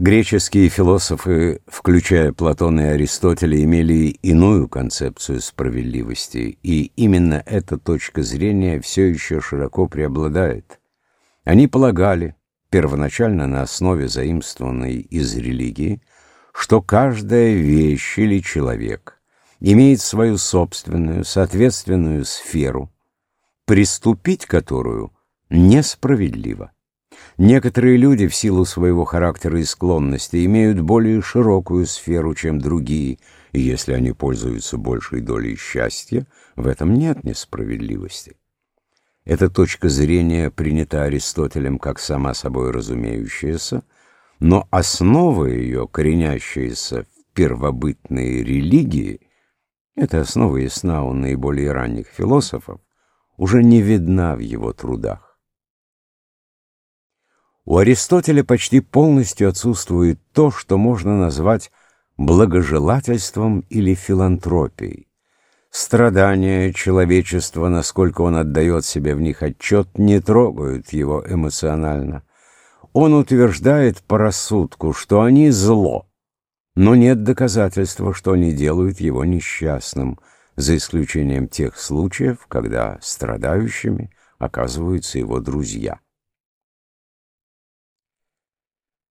Греческие философы, включая Платона и Аристотеля, имели иную концепцию справедливости, и именно эта точка зрения все еще широко преобладает. Они полагали, первоначально на основе заимствованной из религии, что каждая вещь или человек имеет свою собственную, соответственную сферу, приступить которую несправедливо. Некоторые люди в силу своего характера и склонности имеют более широкую сферу, чем другие, и если они пользуются большей долей счастья, в этом нет несправедливости. Эта точка зрения принята Аристотелем как сама собой разумеющаяся, но основа ее, коренящаяся в первобытной религии, эта основа ясна у наиболее ранних философов, уже не видна в его трудах. У Аристотеля почти полностью отсутствует то, что можно назвать благожелательством или филантропией. Страдания человечества, насколько он отдает себе в них отчет, не трогают его эмоционально. Он утверждает по рассудку, что они зло, но нет доказательства, что они делают его несчастным, за исключением тех случаев, когда страдающими оказываются его друзья.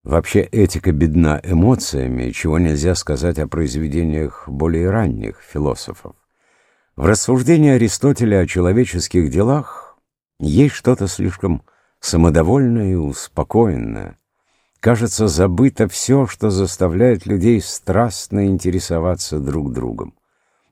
Вообще этика бедна эмоциями, чего нельзя сказать о произведениях более ранних философов. В рассуждении Аристотеля о человеческих делах есть что-то слишком самодовольное и успокоенное. Кажется, забыто все, что заставляет людей страстно интересоваться друг другом.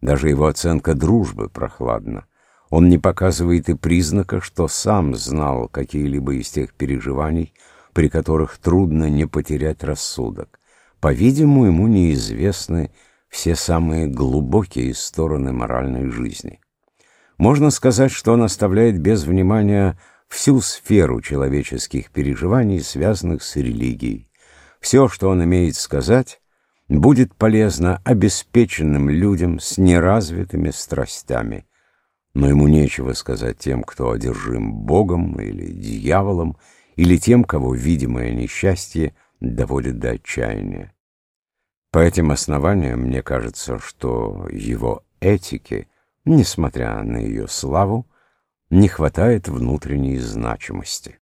Даже его оценка дружбы прохладна. Он не показывает и признака, что сам знал какие-либо из тех переживаний, при которых трудно не потерять рассудок. По-видимому, ему неизвестны все самые глубокие стороны моральной жизни. Можно сказать, что он оставляет без внимания всю сферу человеческих переживаний, связанных с религией. Все, что он имеет сказать, будет полезно обеспеченным людям с неразвитыми страстями. Но ему нечего сказать тем, кто одержим Богом или дьяволом, или тем, кого видимое несчастье доводит до отчаяния. По этим основаниям мне кажется, что его этике, несмотря на ее славу, не хватает внутренней значимости.